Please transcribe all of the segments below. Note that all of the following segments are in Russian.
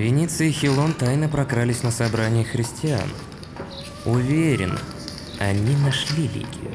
Венеция и Хилон тайно прокрались на собрание христиан. Уверен, они нашли Лигию.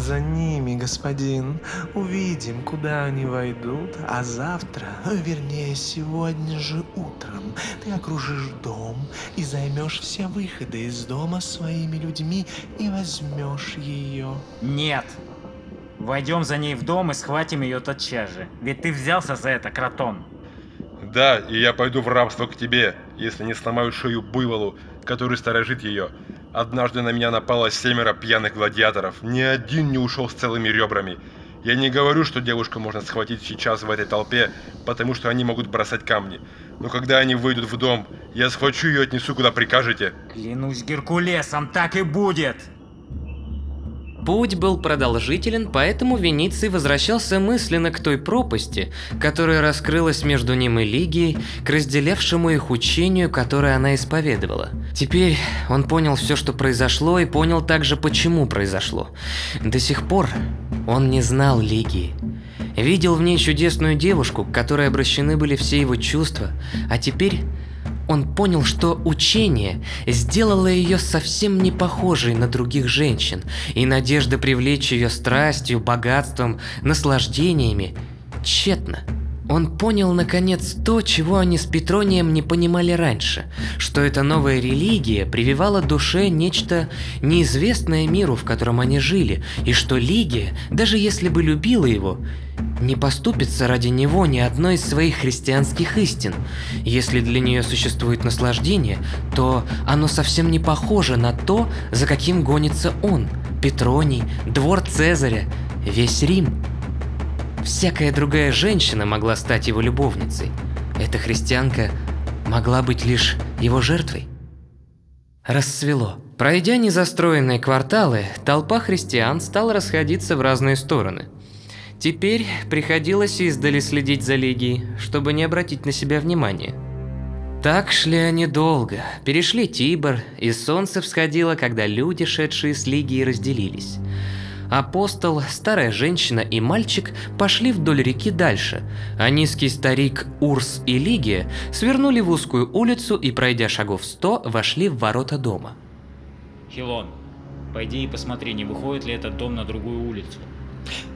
За ними, господин. Увидим, куда они войдут, а завтра, вернее, сегодня же утром, ты окружишь дом и займешь все выходы из дома своими людьми и возьмешь ее. Нет. Войдем за ней в дом и схватим ее тотчас же. Ведь ты взялся за это, Кротон. Да, и я пойду в рабство к тебе, если не сломаю шею буйволу, который сторожит ее. Однажды на меня напало семеро пьяных гладиаторов. Ни один не ушел с целыми ребрами. Я не говорю, что девушку можно схватить сейчас в этой толпе, потому что они могут бросать камни. Но когда они выйдут в дом, я схвачу ее и отнесу, куда прикажете. Клянусь Геркулесом, так и будет. Путь был продолжителен, поэтому Вениций возвращался мысленно к той пропасти, которая раскрылась между ним и Лигией, к разделявшему их учению, которое она исповедовала. Теперь он понял все, что произошло, и понял также, почему произошло. До сих пор он не знал Лигии. Видел в ней чудесную девушку, к которой обращены были все его чувства, а теперь он понял, что учение сделало ее совсем не похожей на других женщин, и надежда привлечь ее страстью, богатством, наслаждениями тщетна. Он понял наконец то, чего они с Петронием не понимали раньше, что эта новая религия прививала душе нечто неизвестное миру, в котором они жили, и что Лигия, даже если бы любила его, не поступится ради него ни одной из своих христианских истин. Если для нее существует наслаждение, то оно совсем не похоже на то, за каким гонится он, Петроний, двор Цезаря, весь Рим. Всякая другая женщина могла стать его любовницей. Эта христианка могла быть лишь его жертвой. Рассвело. Пройдя незастроенные кварталы, толпа христиан стала расходиться в разные стороны. Теперь приходилось издали следить за Лигией, чтобы не обратить на себя внимания. Так шли они долго, перешли Тибр, и солнце всходило, когда люди, шедшие с Лигией, разделились. Апостол, старая женщина и мальчик пошли вдоль реки дальше, а низкий старик Урс и Лигия свернули в узкую улицу и, пройдя шагов сто, вошли в ворота дома. Хилон, пойди и посмотри, не выходит ли этот дом на другую улицу.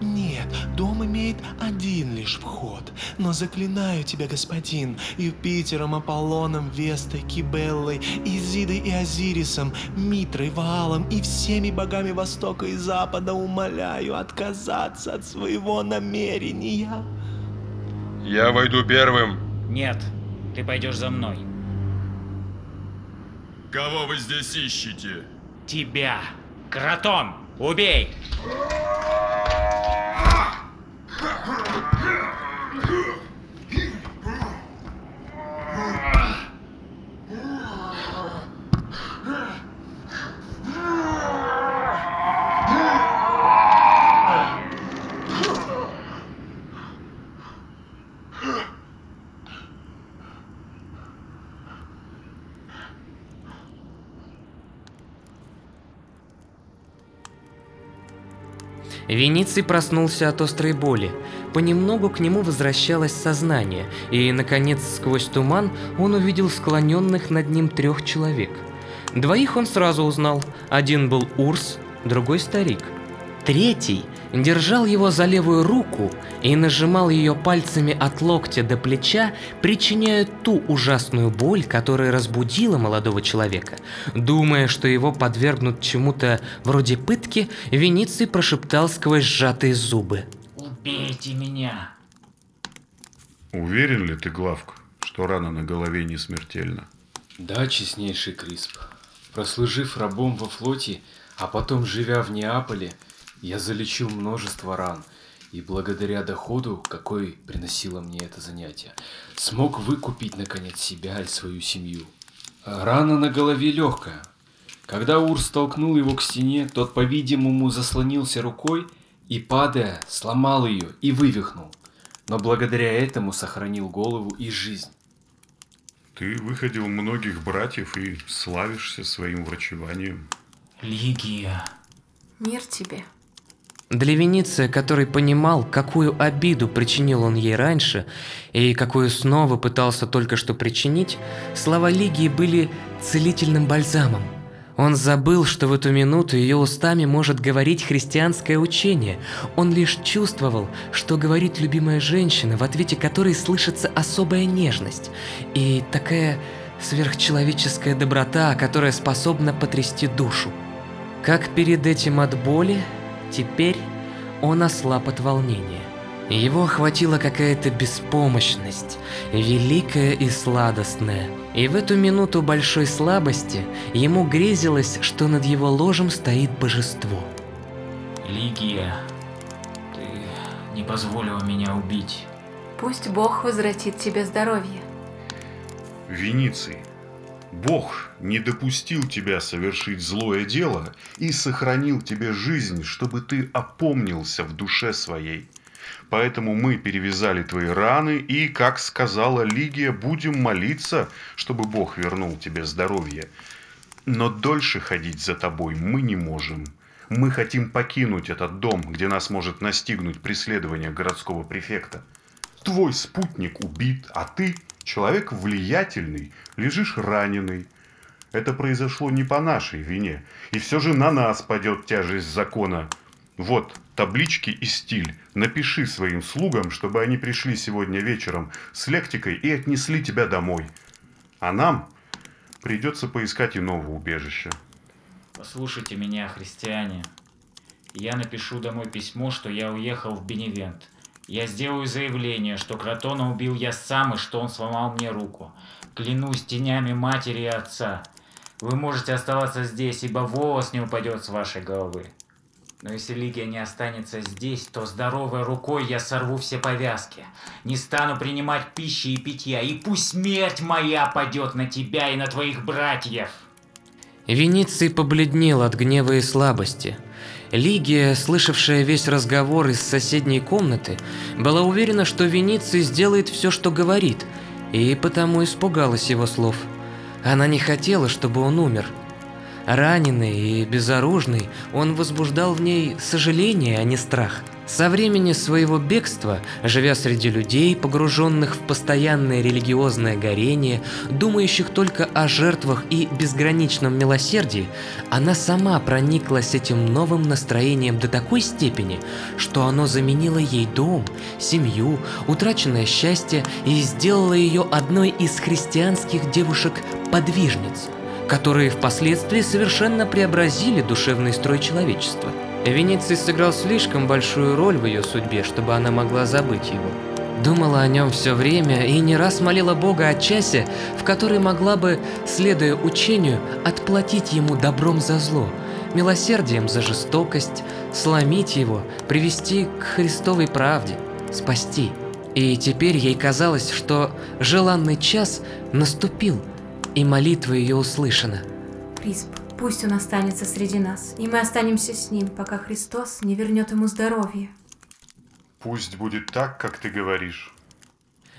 Нет, дом имеет один лишь вход. Но заклинаю тебя, господин, Юпитером, Аполлоном, Вестой, Кибеллой, Изидой и Азирисом, Митрой, Ваалом и всеми богами Востока и Запада умоляю отказаться от своего намерения. Я войду первым. Нет, ты пойдешь за мной. Кого вы здесь ищете? Тебя! Кротон! Убей! Вениций проснулся от острой боли. Понемногу к нему возвращалось сознание, и, наконец, сквозь туман он увидел склоненных над ним трех человек. Двоих он сразу узнал. Один был Урс, другой старик. Третий держал его за левую руку и нажимал ее пальцами от локтя до плеча, причиняя ту ужасную боль, которая разбудила молодого человека. Думая, что его подвергнут чему-то вроде пытки, Вениций прошептал сквозь сжатые зубы. Убейте меня! Уверен ли ты, Главк, что рана на голове не смертельна? Да, честнейший Крисп. Прослужив рабом во флоте, а потом живя в Неаполе, я залечил множество ран, и благодаря доходу, какой приносило мне это занятие, смог выкупить, наконец, себя и свою семью. Рана на голове легкая, Когда Ур столкнул его к стене, тот, по-видимому, заслонился рукой и, падая, сломал ее и вывихнул. Но благодаря этому сохранил голову и жизнь. Ты выходил многих братьев и славишься своим врачеванием. Лигия. Мир тебе. Для Вениция, который понимал, какую обиду причинил он ей раньше, и какую снова пытался только что причинить, слова Лигии были целительным бальзамом. Он забыл, что в эту минуту ее устами может говорить христианское учение. Он лишь чувствовал, что говорит любимая женщина, в ответе которой слышится особая нежность и такая сверхчеловеческая доброта, которая способна потрясти душу. Как перед этим от боли, теперь он ослаб от волнения. Его охватила какая-то беспомощность, великая и сладостная. И в эту минуту большой слабости ему грезилось, что над его ложем стоит божество. Лигия. Ты не позволила меня убить. Пусть Бог возвратит тебе здоровье. Вениций, Бог не допустил тебя совершить злое дело и сохранил тебе жизнь, чтобы ты опомнился в душе своей. Поэтому мы перевязали твои раны и, как сказала Лигия, будем молиться, чтобы Бог вернул тебе здоровье. Но дольше ходить за тобой мы не можем. Мы хотим покинуть этот дом, где нас может настигнуть преследование городского префекта. Твой спутник убит, а ты, человек влиятельный, лежишь раненый. Это произошло не по нашей вине, и все же на нас падет тяжесть закона. Вот таблички и стиль. Напиши своим слугам, чтобы они пришли сегодня вечером с лектикой и отнесли тебя домой. А нам придется поискать иного убежища. Послушайте меня, христиане. Я напишу домой письмо, что я уехал в Беневент. Я сделаю заявление, что Кротона убил я сам и что он сломал мне руку. Клянусь тенями матери и отца. Вы можете оставаться здесь, ибо волос не упадет с вашей головы. Но если Лигия не останется здесь, то здоровой рукой я сорву все повязки. Не стану принимать пищи и питья, и пусть смерть моя падет на тебя и на твоих братьев. Вениций побледнел от гнева и слабости. Лигия, слышавшая весь разговор из соседней комнаты, была уверена, что Вениций сделает все, что говорит, и потому испугалась его слов. Она не хотела, чтобы он умер. Раненый и безоружный, он возбуждал в ней сожаление, а не страх. Со времени своего бегства, живя среди людей, погруженных в постоянное религиозное горение, думающих только о жертвах и безграничном милосердии, она сама прониклась этим новым настроением до такой степени, что оно заменило ей дом, семью, утраченное счастье и сделало ее одной из христианских девушек-подвижниц – которые впоследствии совершенно преобразили душевный строй человечества. Венеций сыграл слишком большую роль в ее судьбе, чтобы она могла забыть его. Думала о нем все время и не раз молила Бога о часе, в который могла бы, следуя учению, отплатить ему добром за зло, милосердием за жестокость, сломить его, привести к Христовой правде, спасти. И теперь ей казалось, что желанный час наступил – и молитва ее услышана. Крисп, пусть он останется среди нас, и мы останемся с ним, пока Христос не вернет ему здоровье. Пусть будет так, как ты говоришь.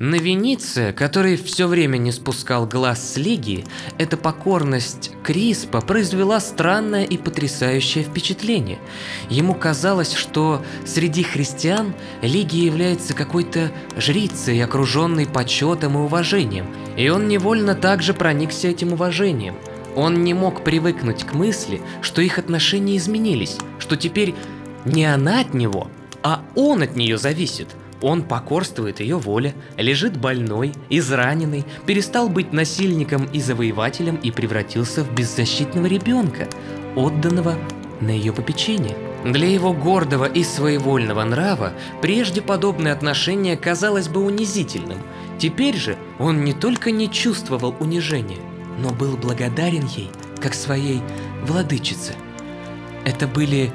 На Венице, который все время не спускал глаз с Лиги, эта покорность Криспа произвела странное и потрясающее впечатление. Ему казалось, что среди христиан Лиги является какой-то жрицей, окруженной почетом и уважением, и он невольно также проникся этим уважением. Он не мог привыкнуть к мысли, что их отношения изменились, что теперь не она от него, а он от нее зависит – он покорствует ее воле, лежит больной, израненный, перестал быть насильником и завоевателем и превратился в беззащитного ребенка, отданного на ее попечение. Для его гордого и своевольного нрава прежде подобное отношение казалось бы унизительным. Теперь же он не только не чувствовал унижения, но был благодарен ей, как своей владычице. Это были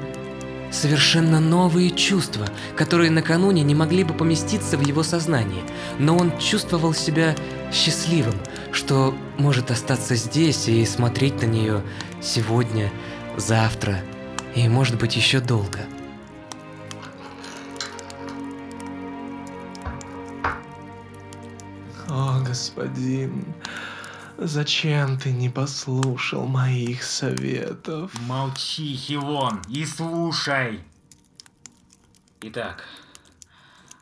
Совершенно новые чувства, которые накануне не могли бы поместиться в его сознании, но он чувствовал себя счастливым, что может остаться здесь и смотреть на нее Сегодня, завтра и, может быть, еще долго. О, господин, зачем ты не послушал моих советов? Молчи, Хилон, и слушай. Итак,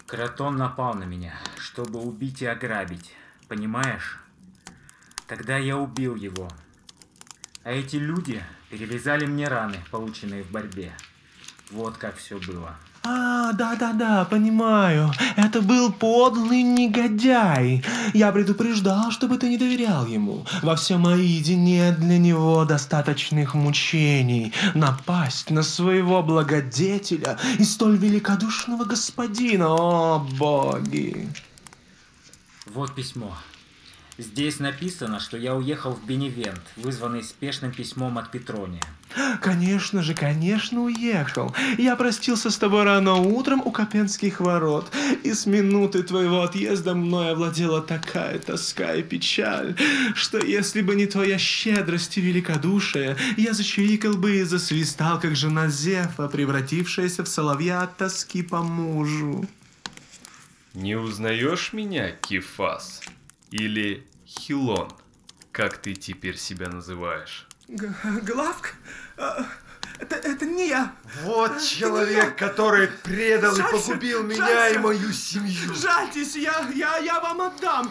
Кратон напал на меня, чтобы убить и ограбить. Понимаешь? Тогда я убил его. А эти люди перевязали мне раны, полученные в борьбе. Вот как все было. А, да-да-да, понимаю. Это был подлый негодяй. Я предупреждал, чтобы ты не доверял ему. Во всем Аиде нет для него достаточных мучений. Напасть на своего благодетеля и столь великодушного господина. О, боги. Вот письмо. Здесь написано, что я уехал в Беневент, вызванный спешным письмом от Петрония. Конечно же, конечно, уехал. Я простился с тобой рано утром у Копенских ворот. И с минуты твоего отъезда мной овладела такая тоска и печаль, что если бы не твоя щедрость и великодушие, я зачирикал бы и засвистал, как жена Зефа, превратившаяся в соловья от тоски по мужу. Не узнаешь меня, Кефас? Или Хилон, как ты теперь себя называешь? Главк? А, Это, это не я. Вот человек, который предал и погубил меня и мою семью. Жальтесь, я, я, я вам отдам.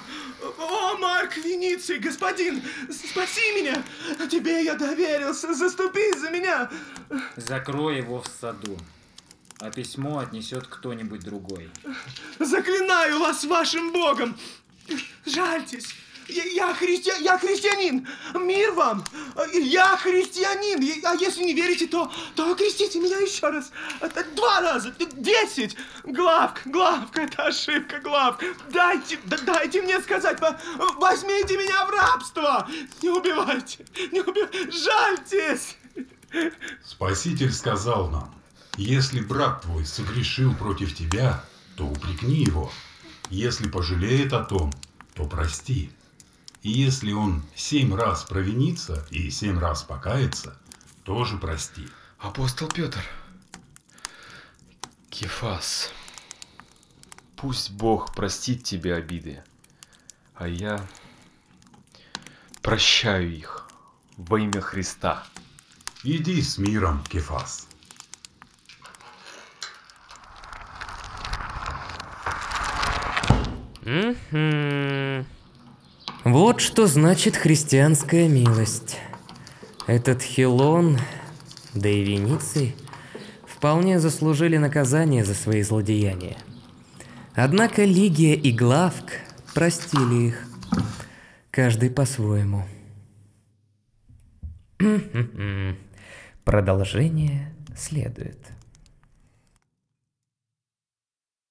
О, Марк Вениций, господин, спаси меня. Тебе я доверился, заступи за меня. Закрой его в саду, а письмо отнесет кто-нибудь другой. Заклинаю вас вашим богом. Жальтесь. Я, христи... я христианин! Мир вам! Я христианин! А если не верите, то, то окрестите меня еще раз! Два раза! Десять! Главк! Главк! Это ошибка, Главк! Дайте, да- дайте мне сказать! Во- Возьмите меня в рабство! Не убивайте! Не убивайте! Жальтесь! Спаситель сказал нам, если брат твой согрешил против тебя, то упрекни его. Если пожалеет о том, то прости. И если он семь раз провинится и семь раз покается, тоже прости. Апостол Петр. Кефас. Пусть Бог простит тебе обиды, а я прощаю их во имя Христа. Иди с миром, Кефас. Вот что значит христианская милость. Этот Хилон, да и Вениций, вполне заслужили наказание за свои злодеяния. Однако Лигия и Главк простили их, каждый по-своему. Продолжение следует.